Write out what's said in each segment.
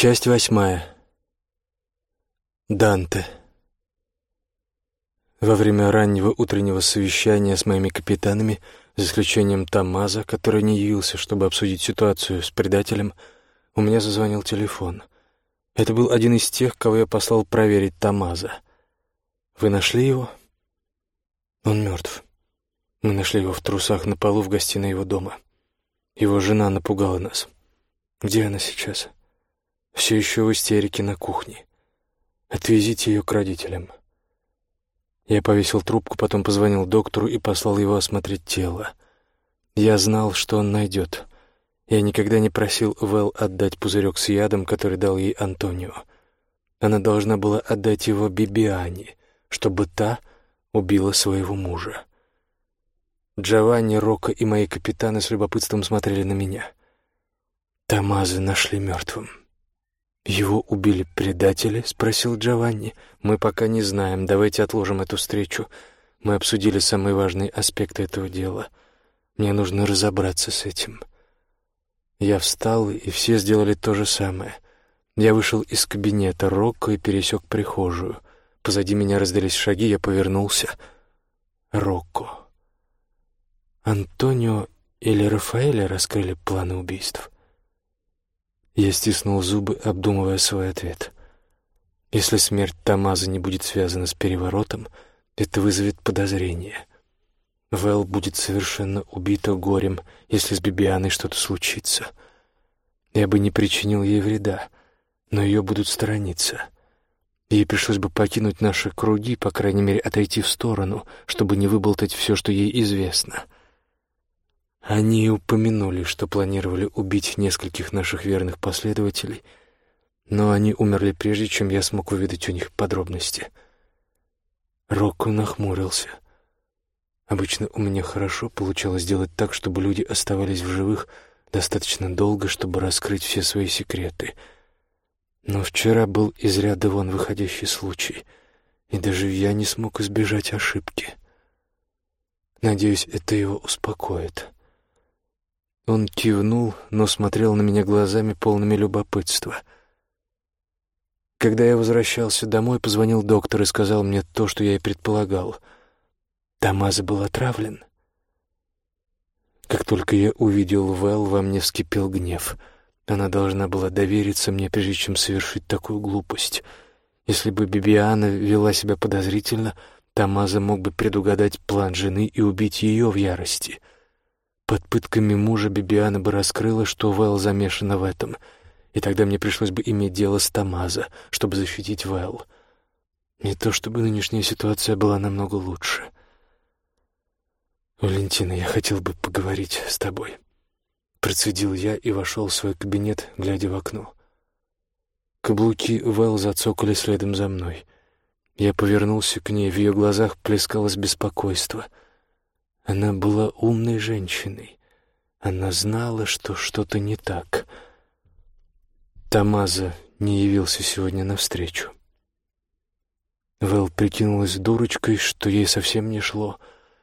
Часть восьмая. Данте. Во время раннего утреннего совещания с моими капитанами, за исключением Тамаза, который не явился, чтобы обсудить ситуацию с предателем, у меня зазвонил телефон. Это был один из тех, кого я послал проверить Тамаза. «Вы нашли его?» «Он мертв. Мы нашли его в трусах на полу в гостиной его дома. Его жена напугала нас. Где она сейчас?» «Все еще в истерике на кухне. Отвезите ее к родителям». Я повесил трубку, потом позвонил доктору и послал его осмотреть тело. Я знал, что он найдет. Я никогда не просил Вэл отдать пузырек с ядом, который дал ей Антонио. Она должна была отдать его Бибиане, чтобы та убила своего мужа. Джованни, Рокко и мои капитаны с любопытством смотрели на меня. Тамазы нашли мертвым. «Его убили предатели?» — спросил Джованни. «Мы пока не знаем. Давайте отложим эту встречу. Мы обсудили самые важные аспекты этого дела. Мне нужно разобраться с этим». Я встал, и все сделали то же самое. Я вышел из кабинета Рокко и пересек прихожую. Позади меня раздались шаги, я повернулся. Рокко. Антонио или Рафаэля раскрыли планы убийств. Я стиснул зубы, обдумывая свой ответ. Если смерть Тамаза не будет связана с переворотом, это вызовет подозрение. Вэл будет совершенно убита горем, если с Бибианой что-то случится. Я бы не причинил ей вреда, но ее будут сторониться. Ей пришлось бы покинуть наши круги, по крайней мере, отойти в сторону, чтобы не выболтать все, что ей известно — они упомянули, что планировали убить нескольких наших верных последователей, но они умерли прежде, чем я смог увидеть у них подробности. Рокко нахмурился. Обычно у меня хорошо получалось делать так, чтобы люди оставались в живых достаточно долго, чтобы раскрыть все свои секреты. Но вчера был из ряда вон выходящий случай, и даже я не смог избежать ошибки. Надеюсь, это его успокоит. Он кивнул, но смотрел на меня глазами, полными любопытства. Когда я возвращался домой, позвонил доктор и сказал мне то, что я и предполагал. Тамаза был отравлен. Как только я увидел Вэл, во мне вскипел гнев. Она должна была довериться мне, прежде чем совершить такую глупость. Если бы Бибиана вела себя подозрительно, Тамаза мог бы предугадать план жены и убить ее в ярости — под пытками мужа Бибиана бы раскрыла, что Вэл замешана в этом, и тогда мне пришлось бы иметь дело с Тамаза, чтобы защитить Вэл. Не то чтобы нынешняя ситуация была намного лучше. «Валентина, я хотел бы поговорить с тобой». Процедил я и вошел в свой кабинет, глядя в окно. Каблуки Вэл зацокали следом за мной. Я повернулся к ней, в ее глазах плескалось беспокойство — она была умной женщиной. Она знала, что что-то не так. Тамаза не явился сегодня навстречу. Вэл прикинулась дурочкой, что ей совсем не шло.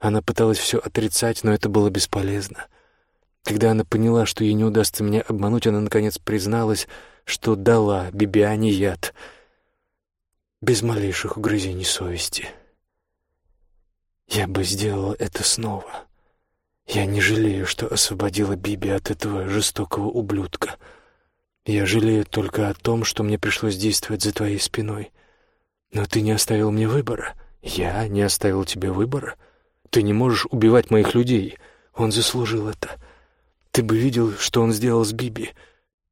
Она пыталась все отрицать, но это было бесполезно. Когда она поняла, что ей не удастся меня обмануть, она, наконец, призналась, что дала Бибиане яд, без малейших угрызений совести. Я бы сделала это снова. Я не жалею, что освободила Биби от этого жестокого ублюдка. Я жалею только о том, что мне пришлось действовать за твоей спиной. Но ты не оставил мне выбора. Я не оставил тебе выбора. Ты не можешь убивать моих людей. Он заслужил это. Ты бы видел, что он сделал с Биби.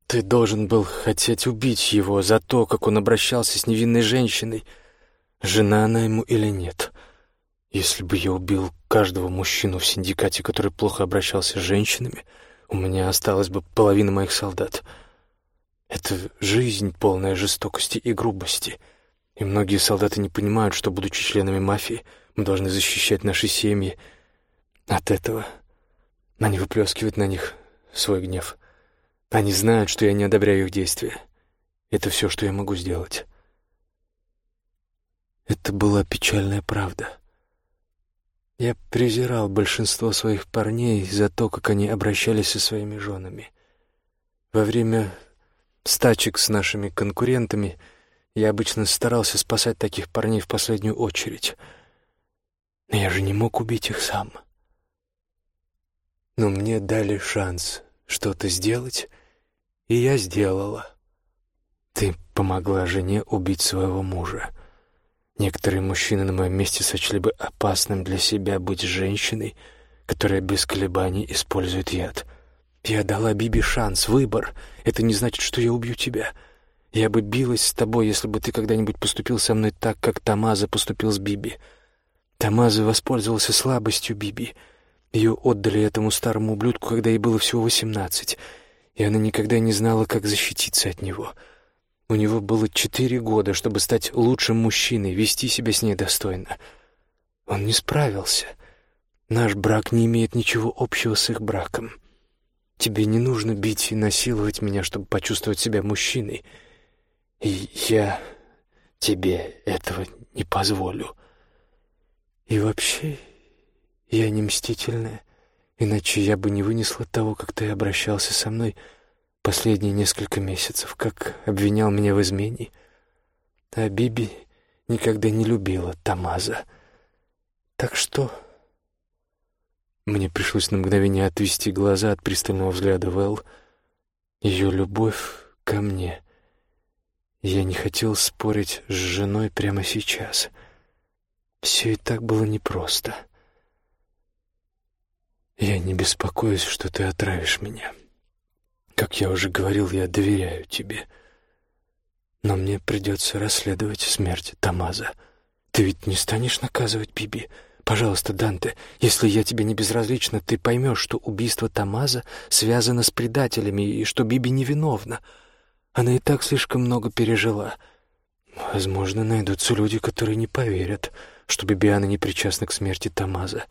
Ты должен был хотеть убить его за то, как он обращался с невинной женщиной. Жена она ему или нет. Если бы я убил каждого мужчину в синдикате, который плохо обращался с женщинами, у меня осталась бы половина моих солдат. Это жизнь, полная жестокости и грубости. И многие солдаты не понимают, что, будучи членами мафии, мы должны защищать наши семьи от этого. Они выплескивают на них свой гнев. Они знают, что я не одобряю их действия. Это все, что я могу сделать. Это была печальная правда. Я презирал большинство своих парней за то, как они обращались со своими женами. Во время стачек с нашими конкурентами, я обычно старался спасать таких парней в последнюю очередь. Но я же не мог убить их сам. Но мне дали шанс что-то сделать, и я сделала. Ты помогла жене убить своего мужа. Некоторые мужчины на моем месте сочли бы опасным для себя быть женщиной, которая без колебаний использует яд. Я дала Биби шанс, выбор. Это не значит, что я убью тебя. Я бы билась с тобой, если бы ты когда-нибудь поступил со мной так, как Тамаза поступил с Биби. Тамаза воспользовался слабостью Биби. Ее отдали этому старому ублюдку, когда ей было всего восемнадцать, и она никогда не знала, как защититься от него — у него было четыре года, чтобы стать лучшим мужчиной, вести себя с ней достойно. Он не справился. Наш брак не имеет ничего общего с их браком. Тебе не нужно бить и насиловать меня, чтобы почувствовать себя мужчиной. И я тебе этого не позволю. И вообще, я не мстительная, иначе я бы не вынесла того, как ты обращался со мной — последние несколько месяцев, как обвинял меня в измене. А Биби никогда не любила Тамаза. Так что... Мне пришлось на мгновение отвести глаза от пристального взгляда Вэл. Ее любовь ко мне. Я не хотел спорить с женой прямо сейчас. Все и так было непросто. Я не беспокоюсь, что ты отравишь меня. Как я уже говорил, я доверяю тебе. Но мне придется расследовать смерть Тамаза. Ты ведь не станешь наказывать Биби? Пожалуйста, Данте, если я тебе не безразлична, ты поймешь, что убийство Тамаза связано с предателями и что Биби невиновна. Она и так слишком много пережила. Возможно, найдутся люди, которые не поверят, что Бибиана не причастна к смерти Тамаза.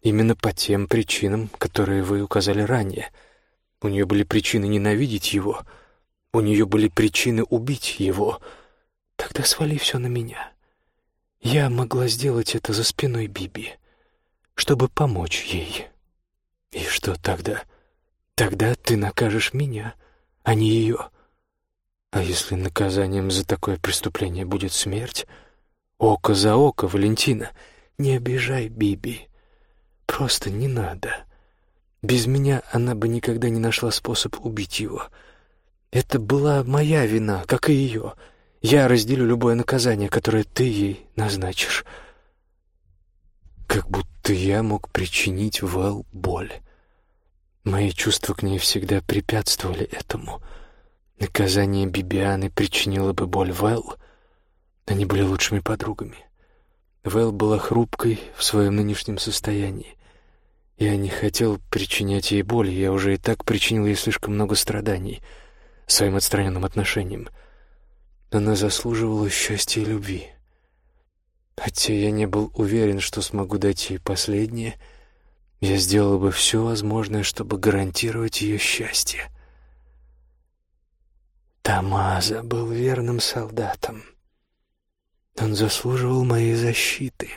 Именно по тем причинам, которые вы указали ранее — у нее были причины ненавидеть его. У нее были причины убить его. Тогда свали все на меня. Я могла сделать это за спиной Биби, чтобы помочь ей. И что тогда? Тогда ты накажешь меня, а не ее. А если наказанием за такое преступление будет смерть? Око за око, Валентина. Не обижай Биби. Просто не надо. Без меня она бы никогда не нашла способ убить его. Это была моя вина, как и ее. Я разделю любое наказание, которое ты ей назначишь. Как будто я мог причинить Вэл боль. Мои чувства к ней всегда препятствовали этому. Наказание Бибианы причинило бы боль Вэл. Они были лучшими подругами. Вэл была хрупкой в своем нынешнем состоянии. Я не хотел причинять ей боль, я уже и так причинил ей слишком много страданий своим отстраненным отношением. Она заслуживала счастья и любви. Хотя я не был уверен, что смогу дать ей последнее, я сделал бы все возможное, чтобы гарантировать ее счастье. Тамаза был верным солдатом. Он заслуживал моей защиты.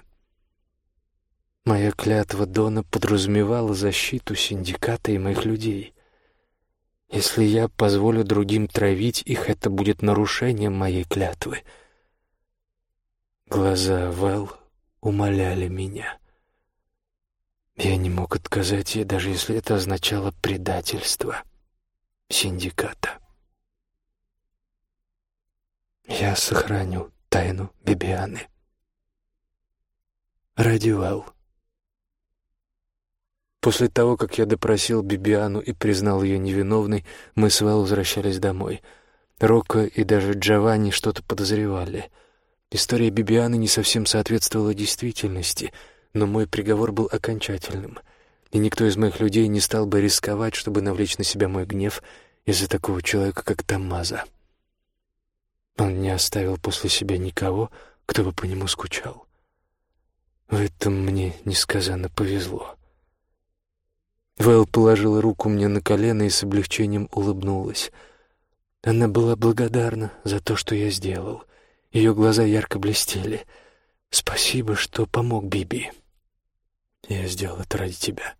Моя клятва Дона подразумевала защиту синдиката и моих людей. Если я позволю другим травить их, это будет нарушением моей клятвы. Глаза Вэл умоляли меня. Я не мог отказать ей, даже если это означало предательство синдиката. Я сохраню тайну Бибианы. Ради Вэл. После того, как я допросил Бибиану и признал ее невиновной, мы с Вэл возвращались домой. Рокко и даже Джованни что-то подозревали. История Бибианы не совсем соответствовала действительности, но мой приговор был окончательным, и никто из моих людей не стал бы рисковать, чтобы навлечь на себя мой гнев из-за такого человека, как Тамаза. Он не оставил после себя никого, кто бы по нему скучал. В этом мне несказанно повезло. Вэл положила руку мне на колено и с облегчением улыбнулась. Она была благодарна за то, что я сделал. Ее глаза ярко блестели. «Спасибо, что помог Биби. Я сделал это ради тебя».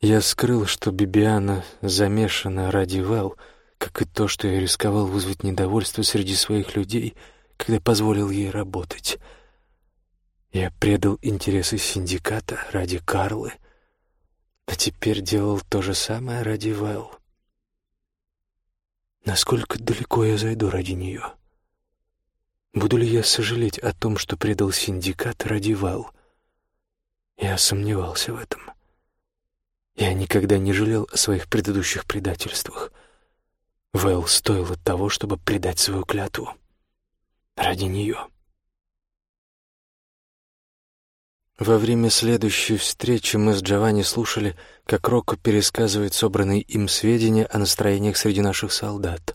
Я скрыл, что Бибиана замешана ради Вэл, как и то, что я рисковал вызвать недовольство среди своих людей, когда позволил ей работать. Я предал интересы синдиката ради Карлы, а теперь делал то же самое ради Вэл. Насколько далеко я зайду ради нее? Буду ли я сожалеть о том, что предал синдикат ради Вэл? Я сомневался в этом. Я никогда не жалел о своих предыдущих предательствах. Вэл стоило того, чтобы предать свою клятву. Ради нее. Во время следующей встречи мы с Джованни слушали, как Рокко пересказывает собранные им сведения о настроениях среди наших солдат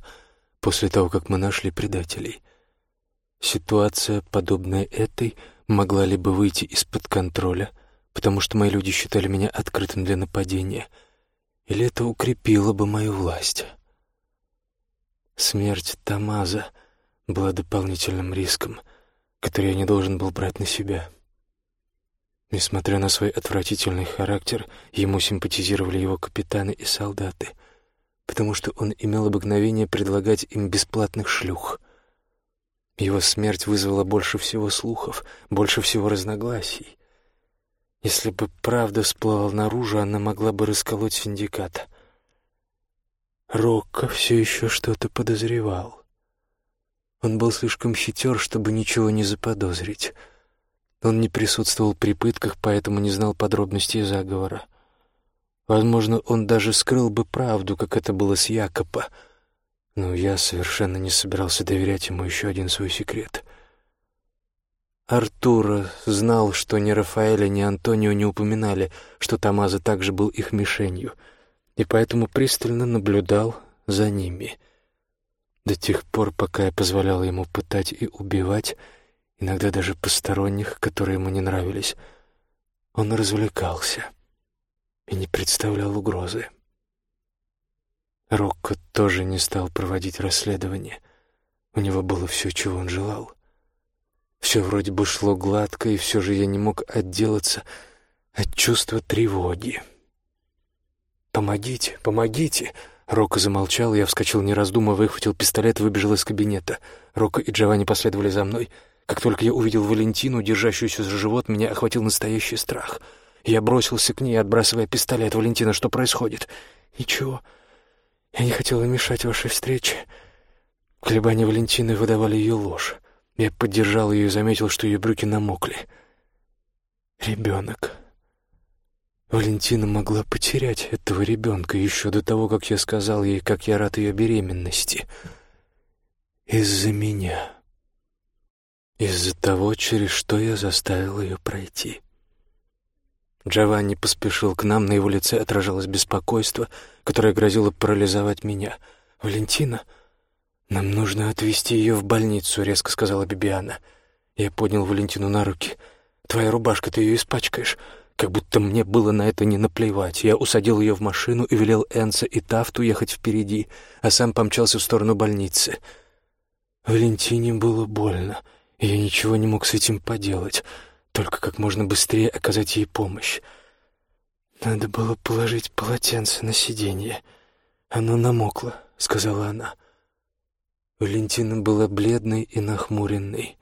после того, как мы нашли предателей. Ситуация, подобная этой, могла либо выйти из-под контроля — потому что мои люди считали меня открытым для нападения, или это укрепило бы мою власть. Смерть Тамаза была дополнительным риском, который я не должен был брать на себя. Несмотря на свой отвратительный характер, ему симпатизировали его капитаны и солдаты, потому что он имел обыкновение предлагать им бесплатных шлюх. Его смерть вызвала больше всего слухов, больше всего разногласий. Если бы правда всплыла наружу, она могла бы расколоть синдикат. Рокко все еще что-то подозревал. Он был слишком хитер, чтобы ничего не заподозрить. Он не присутствовал при пытках, поэтому не знал подробностей заговора. Возможно, он даже скрыл бы правду, как это было с Якопа, но я совершенно не собирался доверять ему еще один свой секрет. Артура знал, что ни Рафаэля, ни Антонио не упоминали, что Тамаза также был их мишенью, и поэтому пристально наблюдал за ними. До тех пор, пока я позволял ему пытать и убивать, иногда даже посторонних, которые ему не нравились, он развлекался и не представлял угрозы. Рокко тоже не стал проводить расследование. У него было все, чего он желал — все вроде бы шло гладко, и все же я не мог отделаться от чувства тревоги. «Помогите, помогите!» Рока замолчал, я вскочил, не раздумывая, выхватил пистолет и выбежал из кабинета. Рока и Джованни последовали за мной. Как только я увидел Валентину, держащуюся за живот, меня охватил настоящий страх. Я бросился к ней, отбрасывая пистолет. «Валентина, что происходит?» «Ничего. Я не хотела мешать вашей встрече». Колебания Валентины выдавали ее ложь. Я поддержал ее и заметил, что ее брюки намокли. Ребенок. Валентина могла потерять этого ребенка еще до того, как я сказал ей, как я рад ее беременности. Из-за меня. Из-за того, через что я заставил ее пройти. Джованни поспешил к нам, на его лице отражалось беспокойство, которое грозило парализовать меня. «Валентина...» «Нам нужно отвезти ее в больницу», — резко сказала Бибиана. Я поднял Валентину на руки. «Твоя рубашка, ты ее испачкаешь». Как будто мне было на это не наплевать. Я усадил ее в машину и велел Энса и Тафту ехать впереди, а сам помчался в сторону больницы. Валентине было больно, я ничего не мог с этим поделать, только как можно быстрее оказать ей помощь. «Надо было положить полотенце на сиденье. Оно намокло», — сказала она. Валентина была бледной и нахмуренной.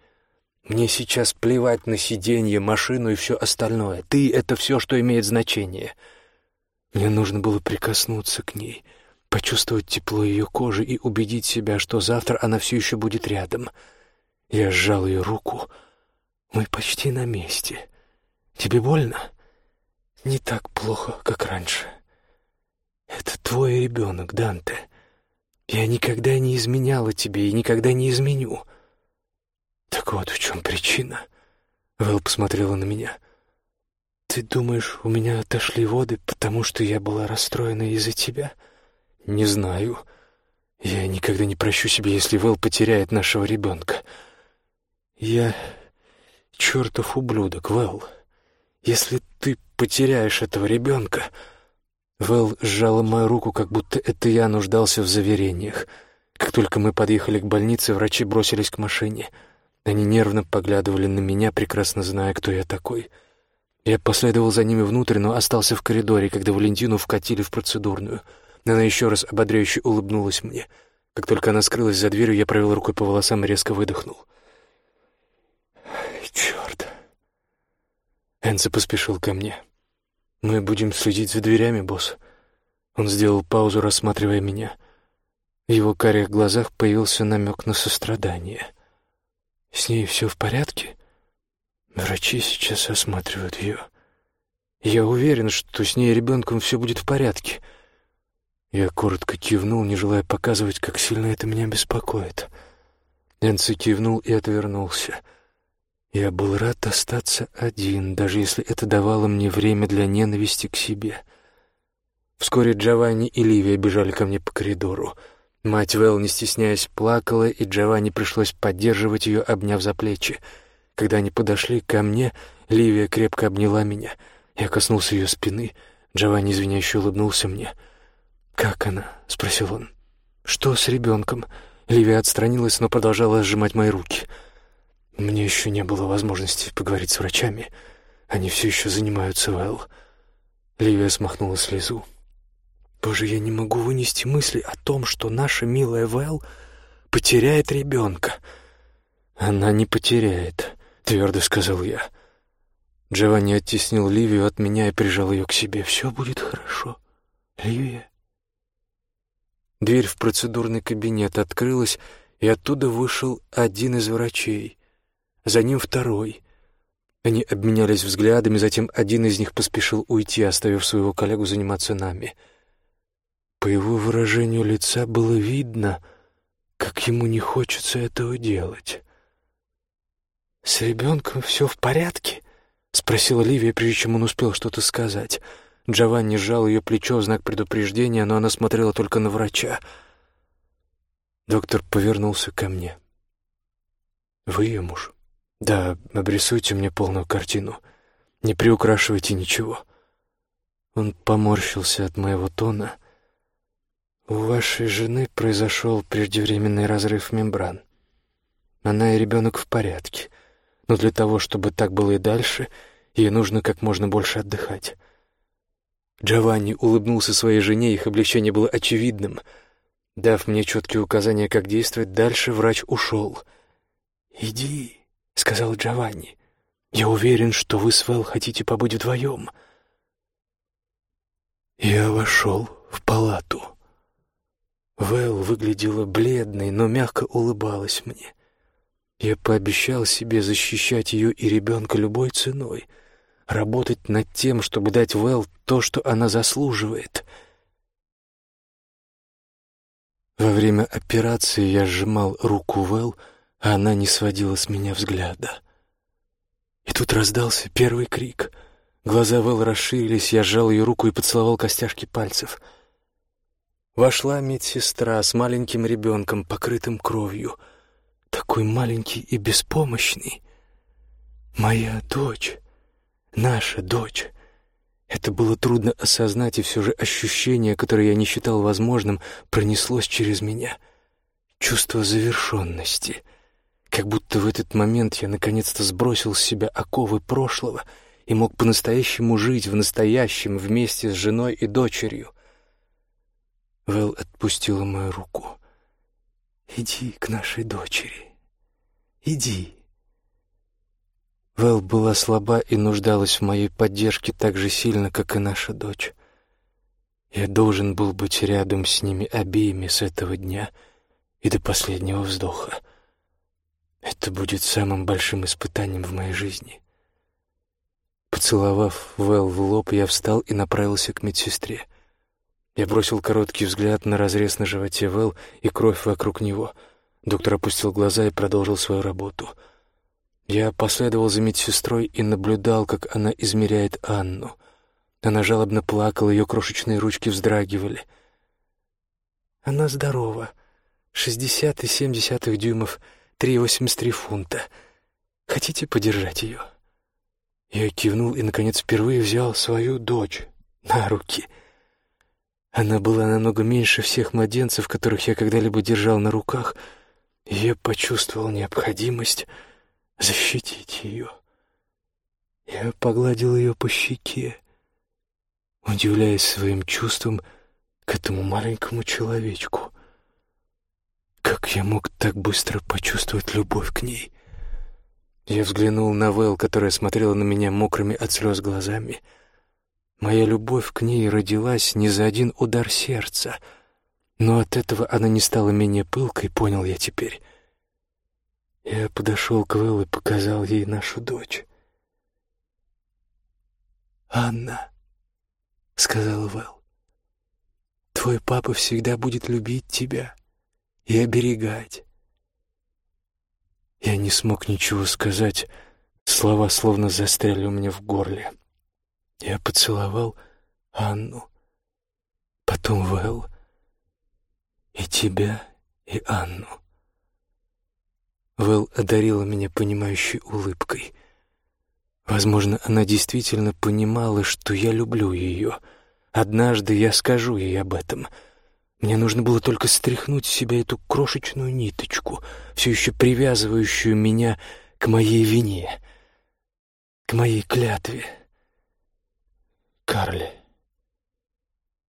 «Мне сейчас плевать на сиденье, машину и все остальное. Ты — это все, что имеет значение». Мне нужно было прикоснуться к ней, почувствовать тепло ее кожи и убедить себя, что завтра она все еще будет рядом. Я сжал ее руку. «Мы почти на месте. Тебе больно?» «Не так плохо, как раньше». «Это твой ребенок, Данте. Я никогда не изменяла тебе и никогда не изменю. Так вот в чем причина. Вэл посмотрела на меня. Ты думаешь, у меня отошли воды, потому что я была расстроена из-за тебя? Не знаю. Я никогда не прощу себе, если Вэл потеряет нашего ребенка. Я чертов ублюдок, Вэл. Если ты потеряешь этого ребенка, Вэл сжала мою руку, как будто это я нуждался в заверениях. Как только мы подъехали к больнице, врачи бросились к машине. Они нервно поглядывали на меня, прекрасно зная, кто я такой. Я последовал за ними внутрь, но остался в коридоре, когда Валентину вкатили в процедурную. Она еще раз ободряюще улыбнулась мне. Как только она скрылась за дверью, я провел рукой по волосам и резко выдохнул. «Черт!» Энце поспешил ко мне. «Мы будем следить за дверями, босс». Он сделал паузу, рассматривая меня. В его карих глазах появился намек на сострадание. «С ней все в порядке?» «Врачи сейчас осматривают ее. Я уверен, что с ней и ребенком все будет в порядке». Я коротко кивнул, не желая показывать, как сильно это меня беспокоит. Энци кивнул и отвернулся. Я был рад остаться один, даже если это давало мне время для ненависти к себе. Вскоре Джованни и Ливия бежали ко мне по коридору. Мать Вэл, не стесняясь, плакала, и Джованни пришлось поддерживать ее, обняв за плечи. Когда они подошли ко мне, Ливия крепко обняла меня. Я коснулся ее спины. Джованни извиняюще улыбнулся мне — «Как она?» — спросил он. «Что с ребенком?» Ливия отстранилась, но продолжала сжимать мои руки. Мне еще не было возможности поговорить с врачами. Они все еще занимаются Вэл. Ливия смахнула слезу. «Боже, я не могу вынести мысли о том, что наша милая Вэл потеряет ребенка». «Она не потеряет», — твердо сказал я. Джованни оттеснил Ливию от меня и прижал ее к себе. «Все будет хорошо, Ливия». Дверь в процедурный кабинет открылась, и оттуда вышел один из врачей. За ним второй. Они обменялись взглядами, затем один из них поспешил уйти, оставив своего коллегу заниматься нами. По его выражению лица было видно, как ему не хочется этого делать. «С ребенком все в порядке?» — спросила Ливия, прежде чем он успел что-то сказать — Джованни сжал ее плечо в знак предупреждения, но она смотрела только на врача. Доктор повернулся ко мне. «Вы ее муж?» «Да, обрисуйте мне полную картину. Не приукрашивайте ничего». Он поморщился от моего тона. «У вашей жены произошел преждевременный разрыв мембран. Она и ребенок в порядке, но для того, чтобы так было и дальше, ей нужно как можно больше отдыхать. Джованни улыбнулся своей жене, их облегчение было очевидным. Дав мне четкие указания, как действовать дальше, врач ушел. «Иди», — сказал Джованни. «Я уверен, что вы с Вэл хотите побыть вдвоем». Я вошел в палату. Вэл выглядела бледной, но мягко улыбалась мне. Я пообещал себе защищать ее и ребенка любой ценой — работать над тем, чтобы дать Вэл то, что она заслуживает. Во время операции я сжимал руку Вэл, она не сводила с меня взгляда. И тут раздался первый крик. Глаза Вэл расширились, я сжал ее руку и поцеловал костяшки пальцев. Вошла медсестра с маленьким ребенком, покрытым кровью, такой маленький и беспомощный. «Моя дочь!» наша дочь. Это было трудно осознать, и все же ощущение, которое я не считал возможным, пронеслось через меня. Чувство завершенности. Как будто в этот момент я наконец-то сбросил с себя оковы прошлого и мог по-настоящему жить в настоящем вместе с женой и дочерью. Вэл отпустила мою руку. «Иди к нашей дочери. Иди». Вэл была слаба и нуждалась в моей поддержке так же сильно, как и наша дочь. Я должен был быть рядом с ними обеими с этого дня и до последнего вздоха. Это будет самым большим испытанием в моей жизни. Поцеловав Вэл в лоб, я встал и направился к медсестре. Я бросил короткий взгляд на разрез на животе Вэл и кровь вокруг него. Доктор опустил глаза и продолжил свою работу — я последовал за медсестрой и наблюдал, как она измеряет Анну. Она жалобно плакала, ее крошечные ручки вздрагивали. «Она здорова. Шестьдесят и семь десятых дюймов, три восемьдесят три фунта. Хотите подержать ее?» Я кивнул и, наконец, впервые взял свою дочь на руки. Она была намного меньше всех младенцев, которых я когда-либо держал на руках, и я почувствовал необходимость защитить ее. Я погладил ее по щеке, удивляясь своим чувствам, к этому маленькому человечку. Как я мог так быстро почувствовать любовь к ней? Я взглянул на Вэл, которая смотрела на меня мокрыми от слез глазами. Моя любовь к ней родилась не за один удар сердца, но от этого она не стала менее пылкой, понял я теперь. Я подошел к Вэл и показал ей нашу дочь. «Анна», — сказал Вэл, — «твой папа всегда будет любить тебя и оберегать». Я не смог ничего сказать, слова словно застряли у меня в горле. Я поцеловал Анну, потом Вэл, и тебя, и Анну. Вэл одарила меня понимающей улыбкой. Возможно, она действительно понимала, что я люблю ее. Однажды я скажу ей об этом. Мне нужно было только стряхнуть с себя эту крошечную ниточку, все еще привязывающую меня к моей вине, к моей клятве. Карли.